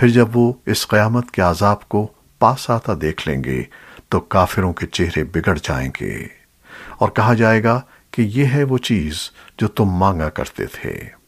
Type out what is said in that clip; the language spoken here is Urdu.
پھر جب وہ اس قیامت کے عذاب کو پاس آتا دیکھ لیں گے تو کافروں کے چہرے بگڑ جائیں گے۔ اور کہا جائے گا کہ یہ ہے وہ چیز جو تم مانگا کرتے تھے۔